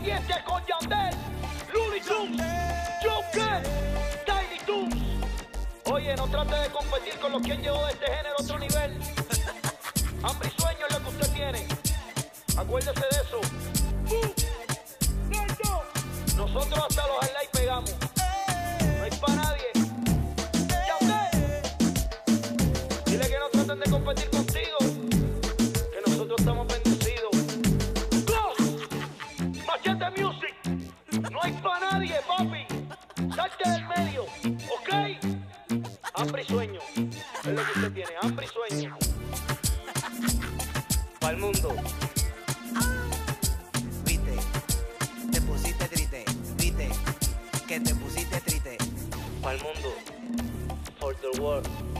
Viene con Yandel, Looney Tunes, Joker, Tiny Toons. Oye, no trate de competir con los que han llevado este género a otro nivel. Hambre y sueño es lo que usted tiene. Acuérdese de eso. Nosotros hasta los highlights pegamos. No hay para nadie. Yandel. Dile que no traten de competir contigo. Que te pusiste triste. Para el mundo. For the world.